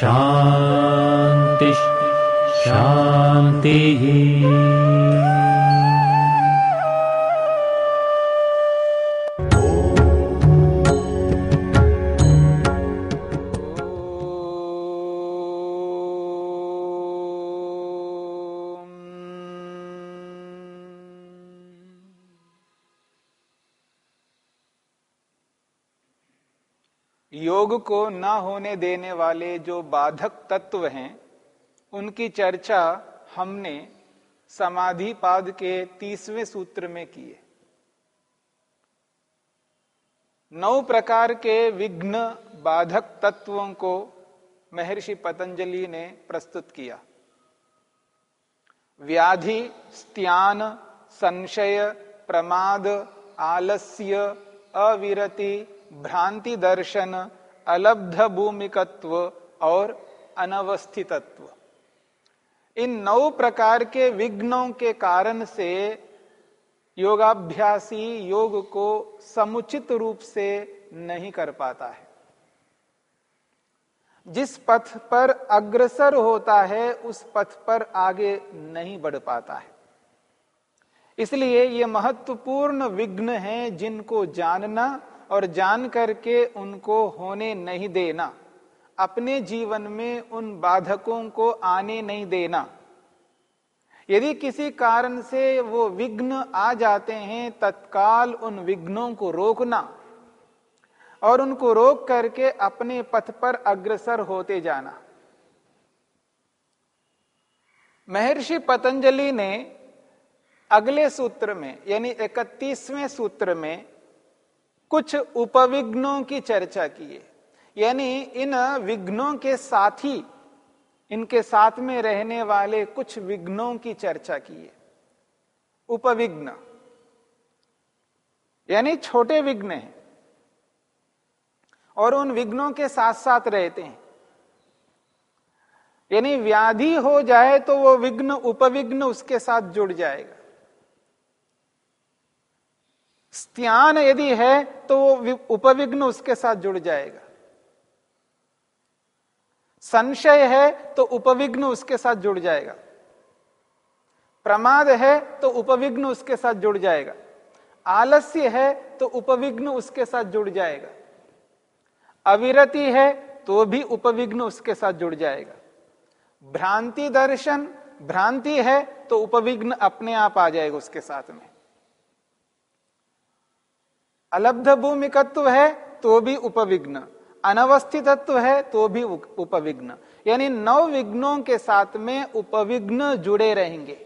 शान्तिः शान्तिः योग को न होने देने वाले जो बाधक तत्व हैं, उनकी चर्चा हमने समाधि पाद के तीसवें सूत्र में की है। नौ प्रकार के विघ्न बाधक तत्वों को महर्षि पतंजलि ने प्रस्तुत किया। व्याधि, स्त्यान, संशय, प्रमाद, आलस्य, अविरति, भ्रांति दर्शन अलब्ध भूमिकत्व और अनवस्थितत्व। इन नौ प्रकार के विघ्नों के कारण से योगाभ्यासी योग को समुचित रूप से नहीं कर पाता है। जिस पथ पर अग्रसर होता है, उस पथ पर आगे नहीं बढ़ पाता है। इसलिए ये महत्वपूर्ण विघ्न हैं जिनको जानना और जान करके उनको होने नहीं देना। अपने जीवन में उन बाधकों को आने नहीं देना। यदि किसी कारण से वो विघ्न आ जाते हैं, तत्काल उन विघ्नों को रोकना और उनको रोक करके अपने पथ पर अग्रसर होते जाना। महर्षि पतंजलि ने अगले सूत्र में, यानी इकतीसवें सूत्र में कुछ उपविघ्नों की चर्चा की है यानी इन विघ्नों के साथ ही इनके साथ में रहने वाले कुछ विघ्नों की चर्चा की है उपविघ्न। यानी छोटे विघ्न हैं। और उन विघ्नों के साथ साथ रहते हैं। यानी व्याधि हो जाए तो वो विघ्न, उपविघ्न उसके साथ जुड़ जाएगा। स्त्यान यदि है तो वो उपविघ्न उसके साथ जुड़ जाएगा। संशय है तो उपविघ्न उसके साथ जुड़ जाएगा। प्रमाद है तो उपविघ्न उसके साथ जुड़ जाएगा। आलस्य है तो उपविघ्न उसके साथ जुड़ जाएगा। अविरति है तो भी उपविघ्न उसके साथ जुड़ जाएगा। भ्रांति दर्शन, भ्रांति है तो उपविघ्न अपने आप आ जाएगा उसके साथ में। अलब्ध भूमिकत्व है तो भी उपविघ्न। अनवस्थितत्व है तो भी उपविघ्न। यानी नौ विघ्नों के साथ में उपविघ्न जुड़े रहेंगे।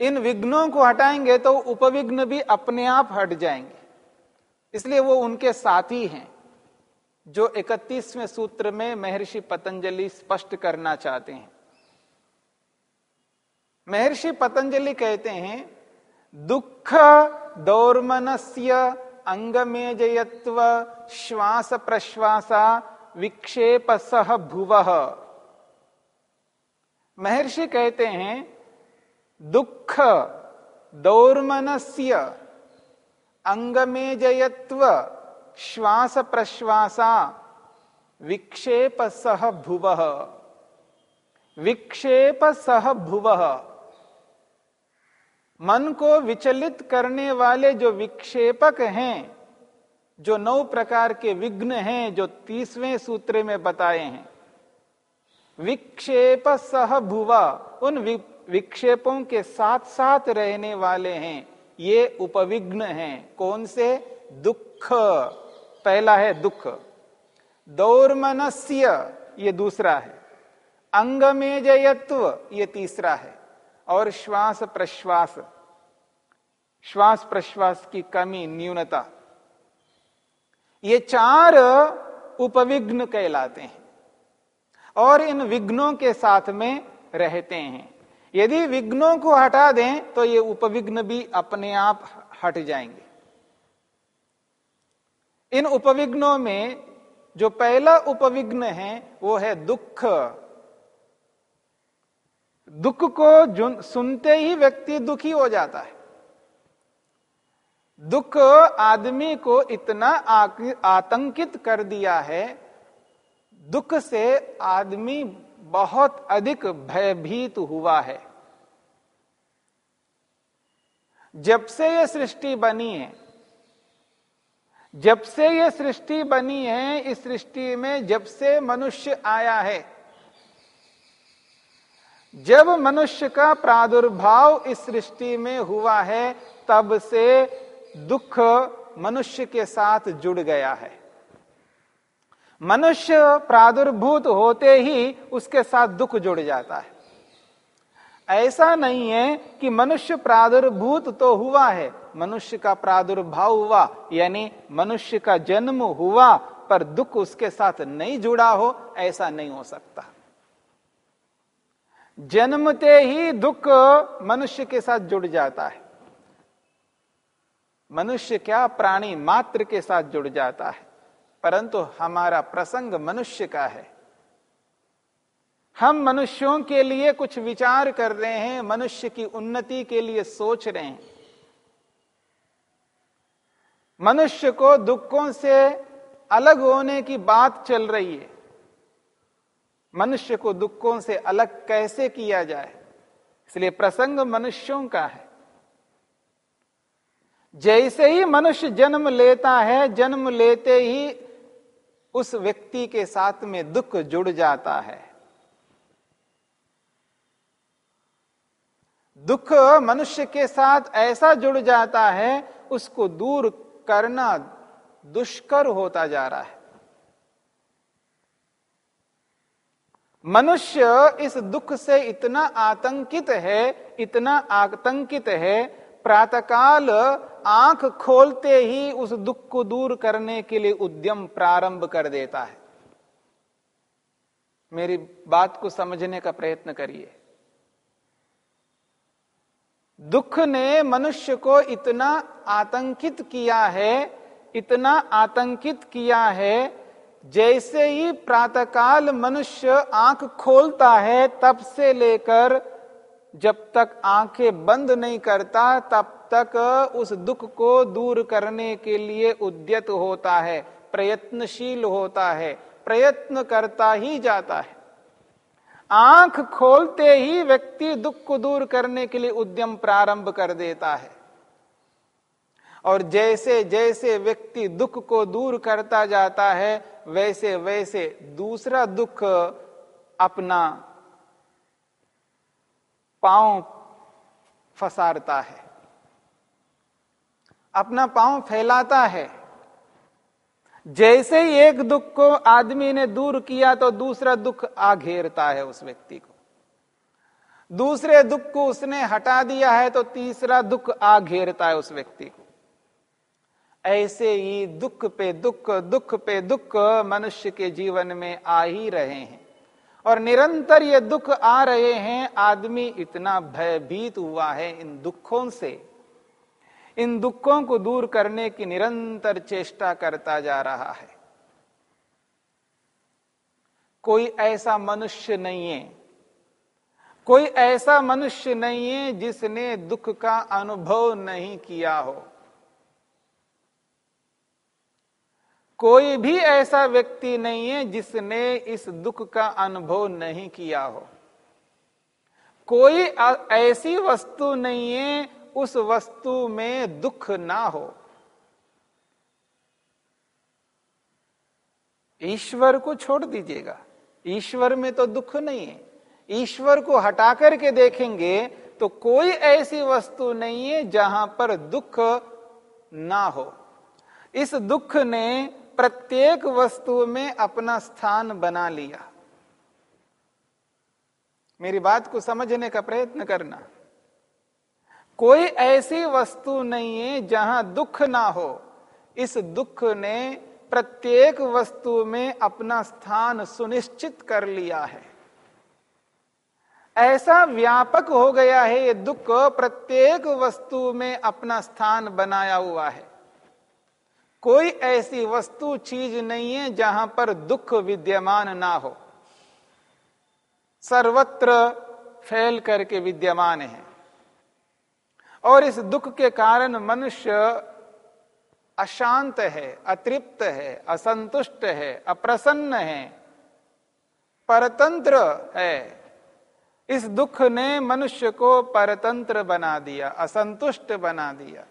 इन विघ्नों को हटाएँगे तो उपविघ्न भी अपने आप हट जाएँगे। इसलिए वो उनके साथी हैं, जो इकतीसवें सूत्र में महर्षि पतंजलि स्पष्ट करना चाहते हैं। महर्षि पतंजलि कहते हैं दुख दौर्मनस्य अंगमेजयत्व, श्वास प्रश्वासा, विक्षेप सह भुव। महर्षि कहते हैं, दुख दौर्मनस्य अंगमेजयत्व, श्वास प्रश्वासा, विक्षेप सह भुव। विक्षेप सह भुव। मन को विचलित करने वाले जो विक्षेपक हैं, जो नौ प्रकार के विघ्न हैं, जो तीसवें सूत्र में बताए हैं, विक्षेप सह भुवा, उन विक्षेपों के साथ साथ रहने वाले हैं, ये उपविघ्न हैं। कौन से? दुख। पहला है दुख। दौर्मनस्य, ये दूसरा है। अंगमेजयत्व, ये तीसरा है। और श्वास प्रश्वास। श्वास प्रश्वास की कमी, न्यूनता। ये चार उपविघ्न कहलाते हैं और इन विघ्नों के साथ में रहते हैं। यदि विघ्नों को हटा दें तो ये उपविघ्न भी अपने आप हट जाएँगे। इन उपविघ्नों में जो पहला उपविघ्न है, वो है दुख। दुख को सुनते ही व्यक्ति दुखी हो जाता है। दुख आदमी को इतना आतंकित कर दिया है, दुख से आदमी बहुत अधिक भयभीत हुआ है। जब से यह सृष्टि बनी है, जब से यह सृष्टि बनी है, इस सृष्टि में जब से मनुष्य आया है जब मनुष्य का प्रादुर्भाव इस सृष्टि में हुआ है, तब से दुख मनुष्य के साथ जुड़ गया है। मनुष्य प्रादुर्भूत होते ही उसके साथ दुख जुड़ जाता है। ऐसा नहीं है कि मनुष्य प्रादुर्भूत तो हुआ है, मनुष्य का प्रादुर्भाव हुआ, यानी मनुष्य का जन्म हुआ, पर दुख उसके साथ नहीं जुड़ा हो, ऐसा नहीं हो सकता। जन्मते ही दुख मनुष्य के साथ जुड़ जाता है। मनुष्य क्या प्राणी मात्र के साथ जुड़ जाता है? परंतु हमारा प्रसंग मनुष्य का है। हम मनुष्यों के लिए कुछ विचार कर रहे हैं, मनुष्य की उन्नति के लिए सोच रहे हैं। मनुष्य को दुखों से अलग होने की बात चल रही है। मनुष्य को दुखों से अलग कैसे किया जाए? इसलिए प्रसंग मनुष्यों का है। जैसे ही मनुष्य जन्म लेता है, जन्म लेते ही उस व्यक्ति के साथ में दुख जुड़ जाता है। दुख मनुष्य के साथ ऐसा जुड़ जाता है, उसको दूर करना दुष्कर होता जा रहा है। मनुष्य इस दुख से इतना आतंकित है, इतना आतंकित है, प्रातकाल आँख खोलते ही उस दुख को दूर करने के लिए उद्यम प्रारंभ कर देता है। मेरी बात को समझने का प्रयत्न करिए। दुख ने मनुष्य को इतना आतंकित किया है, इतना आतंकित किया है जैसे ही प्रातःकाल मनुष्य आँख खोलता है, तब से लेकर जब तक आँखें बंद नहीं करता, तब तक उस दुख को दूर करने के लिए उद्यत होता है, प्रयत्नशील होता है, प्रयत्न करता ही जाता है। आँख खोलते ही व्यक्ति दुख को दूर करने के लिए उद्यम प्रारंभ कर देता है। और जैसे जैसे व्यक्ति दुख को दूर करता जाता है वैसे वैसे दूसरा दुख अपना पाँव फसारता है। अपना पाँव फैलाता है। जैसे ही एक दुख को आदमी ने दूर किया तो दूसरा दुख आ घेरता है उस व्यक्ति को। दूसरे दुख को उसने हटा दिया है तो तीसरा दुख आ घेरता है उस व्यक्ति को। ऐसे ही दुख पे दुख दुख पे दुख मनुष्य के जीवन में आ ही रहे हैं। और निरंतर ये दुख आ रहे हैं, आदमी इतना भयभीत हुआ है इन दुखों से। इन दुखों को दूर करने की निरंतर चेष्टा करता जा रहा है। कोई ऐसा मनुष्य नहीं है। कोई ऐसा मनुष्य नहीं है जिसने दुख का अनुभव नहीं किया हो। कोई भी ऐसा व्यक्ति नहीं है जिसने इस दुख का अनुभव नहीं किया हो। कोई ऐसी वस्तु नहीं है, उस वस्तु में दुख ना हो। ईश्वर को छोड़ दीजिएगा। ईश्वर में तो दुख नहीं है। ईश्वर को हटा करके देखेंगे तो कोई ऐसी वस्तु नहीं है जहाँ पर दुख ना हो। इस दुख ने प्रत्येक वस्तु में अपना स्थान बना लिया। मेरी बात को समझने का प्रयत्न करना। कोई ऐसी वस्तु नहीं है जहाँ दुख ना हो। इस दुख ने प्रत्येक वस्तु में अपना स्थान सुनिश्चित कर लिया है। ऐसा व्यापक हो गया है ये दुख, प्रत्येक वस्तु में अपना स्थान बनाया हुआ है। कोई ऐसी वस्तु, चीज़ नहीं है जहाँ पर दुख विद्यमान ना हो। सर्वत्र फैल करके विद्यमान है। और इस दुख के कारण मनुष्य अशांत है, अतृप्त है, असंतुष्ट है, अप्रसन्न है, परतंत्र है। इस दुख ने मनुष्य को परतंत्र बना दिया, असंतुष्ट बना दिया।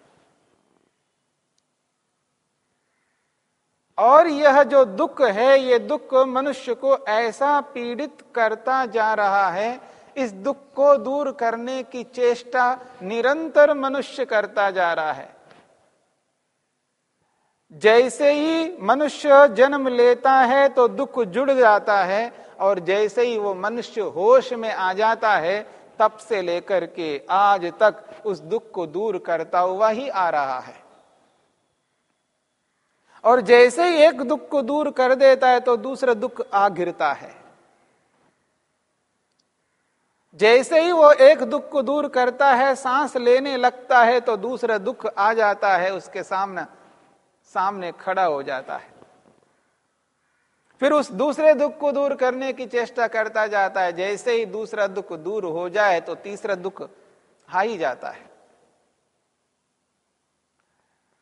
और यह जो दुख है, ये दुख मनुष्य को ऐसा पीड़ित करता जा रहा है, इस दुख को दूर करने की चेष्टा निरंतर मनुष्य करता जा रहा है। जैसे ही मनुष्य जन्म लेता है तो दुख जुड़ जाता है और जैसे ही वो मनुष्य होश में आ जाता है, तब से लेकर के आज तक उस दुख को दूर करता हुआ ही आ रहा है। और जैसे ही एक दुख को दूर कर देता है तो दूसरा दुख आ गिरता है। जैसे ही वो एक दुख को दूर करता है, सांस लेने लगता है तो दूसरा दुख आ जाता है, उसके सामने सामने खड़ा हो जाता है। फिर उस दूसरे दुख को दूर करने की चेष्टा करता जाता है। जैसे ही दूसरा दुख दूर हो जाए तो तीसरा दुख हा ही जाता है।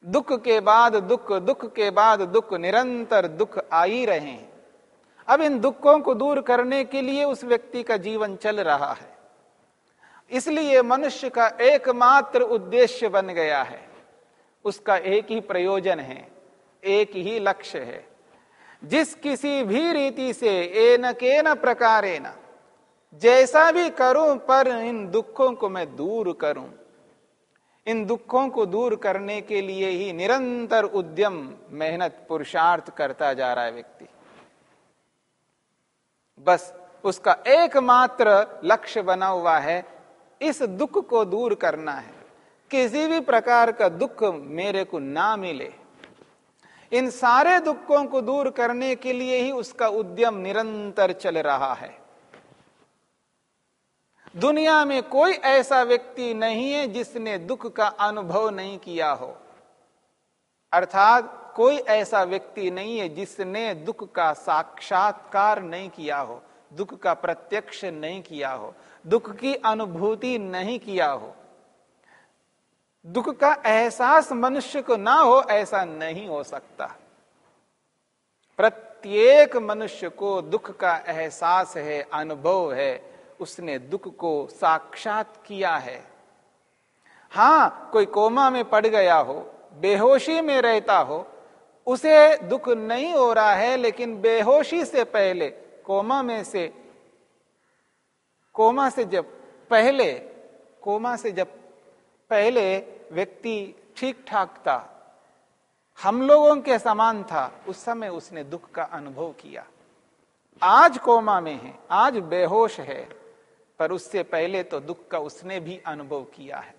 दुख के बाद दुख दुख के बाद दुख निरंतर दुख आ ही रहे हैं। अब इन दुखों को दूर करने के लिए उस व्यक्ति का जीवन चल रहा है। इसलिए मनुष्य का एकमात्र उद्देश्य बन गया है। उसका एक ही प्रयोजन है, एक ही लक्ष्य है। जिस किसी भी रीति से एन के न प्रकारे जैसा भी करूँ पर इन दुखों को मैं दूर करूँ। इन दुखों को दूर करने के लिए ही निरंतर उद्यम, मेहनत, पुरुषार्थ करता जा रहा है व्यक्ति। बस उसका एकमात्र लक्ष्य बना हुआ है, इस दुख को दूर करना है। किसी भी प्रकार का दुख मेरे को ना मिले। इन सारे दुखों को दूर करने के लिए ही उसका उद्यम निरंतर चल रहा है। दुनिया में कोई ऐसा व्यक्ति नहीं है जिसने दुख का अनुभव नहीं किया हो। अर्थात कोई ऐसा व्यक्ति नहीं है जिसने दुख का साक्षात्कार नहीं किया हो, दुख का प्रत्यक्ष नहीं किया हो, दुख की अनुभूति नहीं किया हो। दुख का एहसास मनुष्य को ना हो, ऐसा नहीं हो सकता। प्रत्येक मनुष्य को दुख का एहसास है, अनुभव है उसने दुख को साक्षात किया है। हाँ, कोई कोमा में पड़ गया हो, बेहोशी में रहता हो, उसे दुख नहीं हो रहा है, लेकिन बेहोशी से पहले, कोमा में से, कोमा से जब पहले, कोमा से जब पहले व्यक्ति ठीक ठाक था, हम लोगों के समान था, उस समय उसने दुख का अनुभव किया। आज कोमा में है, आज बेहोश है। पर उससे पहले तो दुख का उसने भी अनुभव किया है।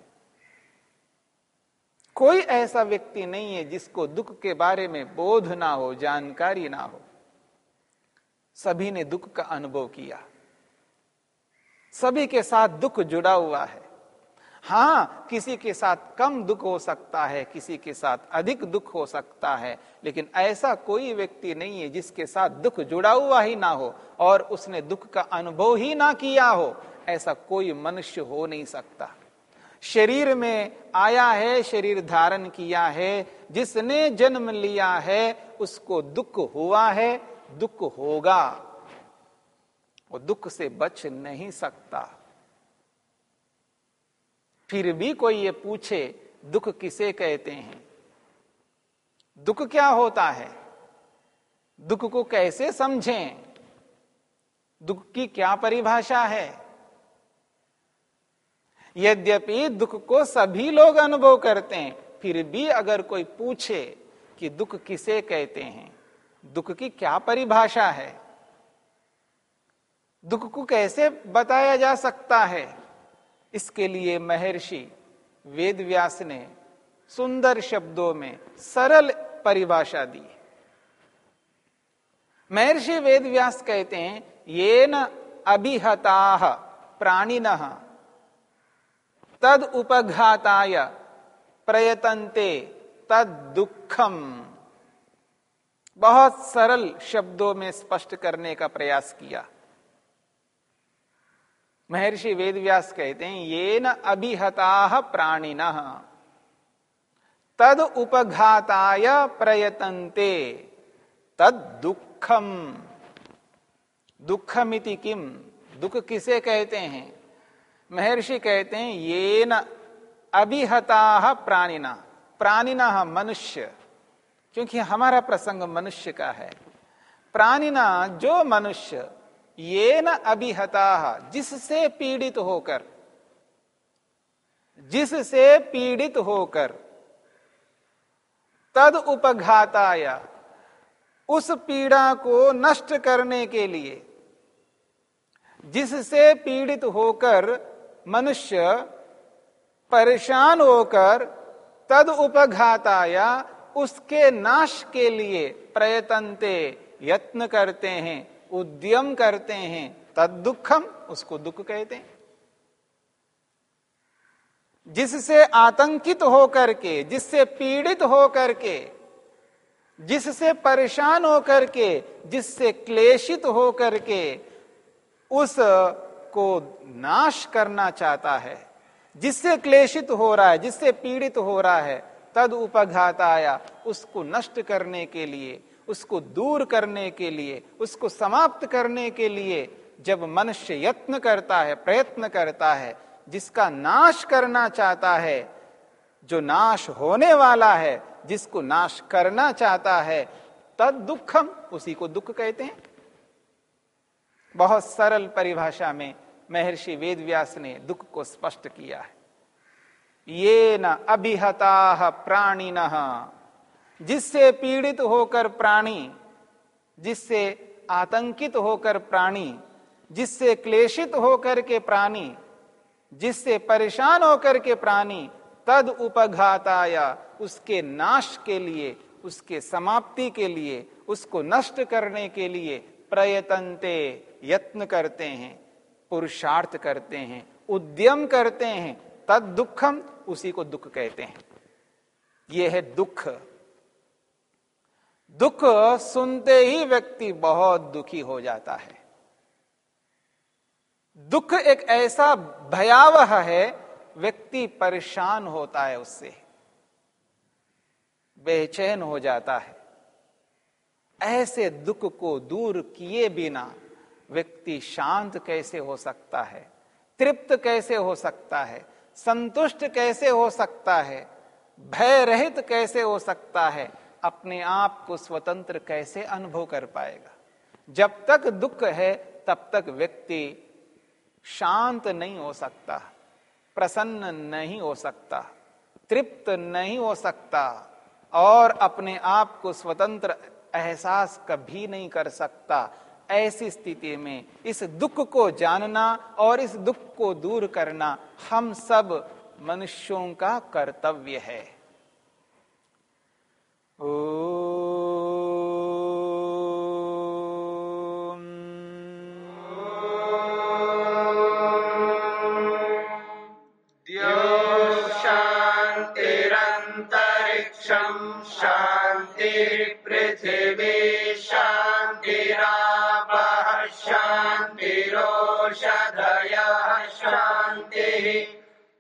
कोई ऐसा व्यक्ति नहीं है जिसको दुख के बारे में बोध ना हो, जानकारी ना हो। सभी ने दुख का अनुभव किया। सभी के साथ दुख जुड़ा हुआ है। हाँ, किसी के साथ कम दुख हो सकता है, किसी के साथ अधिक दुख हो सकता है, लेकिन ऐसा कोई व्यक्ति नहीं है जिसके साथ दुख जुड़ा हुआ ही ना हो और उसने दुख का अनुभव ही ना किया हो। ऐसा कोई मनुष्य हो नहीं सकता। शरीर में आया है, शरीर धारण किया है, जिसने जन्म लिया है, उसको दुख हुआ है, दुख होगा। वो दुख से बच नहीं सकता। फिर भी कोई ये पूछे, दुख किसे कहते हैं? दुख क्या होता है? दुख को कैसे समझें? दुख की क्या परिभाषा है? यद्यपि दुख को सभी लोग अनुभव करते हैं, फिर भी अगर कोई पूछे कि दुख किसे कहते हैं, दुख की क्या परिभाषा है? दुख को कैसे बताया जा सकता है? इसके लिए महर्षि वेदव्यास ने सुंदर शब्दों में सरल परिभाषा दी। महर्षि वेद व्यास कहते हैं ये न अभिहता प्राणिन। तद उपघाताय प्रयतनते तद दुखम बहुत सरल शब्दों में स्पष्ट करने का प्रयास किया। महर्षि वेदव्यास कहते हैं ये न अभिहता प्राणिन। तद उपघाताय प्रयतनते तद दुखम दुखमिति किम? दुख किसे कहते हैं? महर्षि कहते हैं ये न अभिहता प्राणिना। प्राणिना मनुष्य। क्योंकि हमारा प्रसंग मनुष्य का है। प्राणिना जो मनुष्य ये न अभिहता, जिससे पीड़ित होकर, जिससे पीड़ित होकर, तद उपघाताया, उस पीड़ा को नष्ट करने के लिए, जिससे पीड़ित होकर मनुष्य परेशान होकर तद उपघाताया उसके नाश के लिए प्रयतनते, यत्न करते हैं, उद्यम करते हैं, तद दुखम उसको दुख कहते हैं। जिससे आतंकित होकर के, जिससे पीड़ित होकर के, जिससे परेशान होकर के, जिससे क्लेशित होकर के, उस को नाश करना चाहता है, जिससे क्लेशित हो रहा है, जिससे पीड़ित हो रहा है, तद उपघात आया उसको नष्ट करने के लिए, उसको दूर करने के लिए, उसको समाप्त करने के लिए जब मनुष्य यत्न करता है, प्रयत्न करता है, जिसका नाश करना चाहता है, जो नाश होने वाला है, जिसको नाश करना चाहता है, तद दुखम, उसी को दुख कहते हैं। बहुत सरल परिभाषा में महर्षि वेदव्यास ने दुख को स्पष्ट किया है। ये न अभिहता प्राणी न जिससे पीड़ित होकर प्राणी, जिससे आतंकित होकर प्राणी, जिससे क्लेशित होकर के प्राणी, जिससे परेशान होकर के प्राणी, तद उपघाताया उसके नाश के लिए, उसके समाप्ति के लिए, उसको नष्ट करने के लिए प्रयतनते, यत्न करते हैं, पुरुषार्थ करते हैं, उद्यम करते हैं, तद दुखम उसी को दुख कहते हैं। यह है दुख। दुख सुनते ही व्यक्ति बहुत दुखी हो जाता है। दुख एक ऐसा भयावह है, व्यक्ति परेशान होता है उससे, बेचैन हो जाता है। ऐसे दुख को दूर किए बिना व्यक्ति शांत कैसे हो सकता है? तृप्त कैसे हो सकता है? संतुष्ट कैसे हो सकता है? भय रहित कैसे हो सकता है? अपने आप को स्वतंत्र कैसे अनुभव कर पाएगा? जब तक दुख है, तब तक व्यक्ति शांत नहीं हो सकता, प्रसन्न नहीं हो सकता, तृप्त नहीं हो सकता और अपने आप को स्वतंत्र एहसास कभी नहीं कर सकता ऐसी स्थिति में। इस दुख को जानना और इस दुख को दूर करना हम सब मनुष्यों का कर्तव्य है। ओ